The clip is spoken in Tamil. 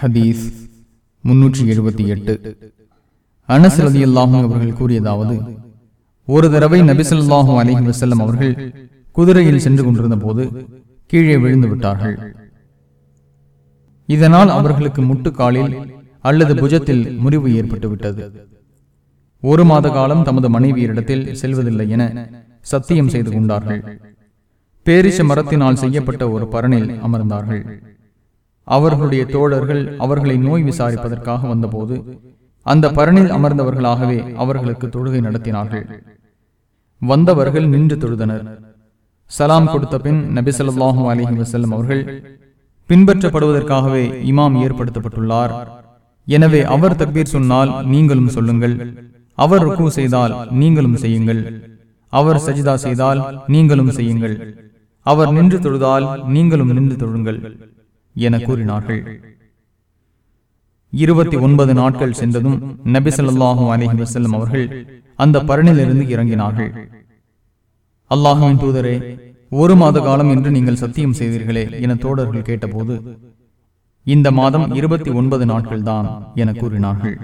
ஹதீஸ் முன்னூற்றி எழுபத்தி எட்டு. அனஸ் ரதி அல்லாஹும் அவர்கள் கூறியதாவது ஒரு தடவை நபிசல்லாஹும் அலிஹி வசல்லம் அவர்கள் குதிரையில் சென்று கொண்டிருந்த போது கீழே விழுந்து விட்டார்கள். இதனால் அவர்களுக்கு முட்டுக்காலில் அல்லது புஜத்தில் முறிவு ஏற்பட்டுவிட்டது. ஒரு மாத காலம் தமது மனைவியரிடத்தில் செல்வதில்லை என சத்தியம் செய்து கொண்டார்கள். பேரிச மரத்தினால் செய்யப்பட்ட ஒரு பரணில் அமர்ந்தார்கள். அவர்களுடைய தோழர்கள் அவர்களை நோய் விசாரிப்பதற்காக வந்தபோது அந்த பரணில் அமர்ந்தவர்களாகவே அவர்களுக்கு தொழுகை நடத்தினார்கள். வந்தவர்கள் நின்று தொழுதனர். சலாம் கொடுத்த பின் நபிசல்லாஹூ அலஹி வசல்லம் அவர்கள் பின்பற்றப்படுவதற்காகவே இமாம் ஏற்படுத்தப்பட்டுள்ளார். எனவே அவர் தக்பீர் சொன்னால் நீங்களும் சொல்லுங்கள். அவர் ருக்கு செய்தால் நீங்களும் செய்யுங்கள். அவர் சஜிதா செய்தால் நீங்களும் செய்யுங்கள். அவர் நின்று தொழுதால் நீங்களும் நின்று தொழுங்கள். என கூறினார்கள். இருபத்தி ஒன்பது நாட்கள் சென்றதும் நபி சொல்லாஹு அலஹி வசல்லம் அவர்கள் அந்த பரணிலிருந்து இறங்கினார்கள். அல்லாஹுவின் தூதரே ஒரு மாத காலம் என்று நீங்கள் சத்தியம் செய்தீர்களே என தோழர்கள் கேட்டபோது இந்த மாதம் இருபத்தி ஒன்பது நாட்கள் தான் என கூறினார்கள்.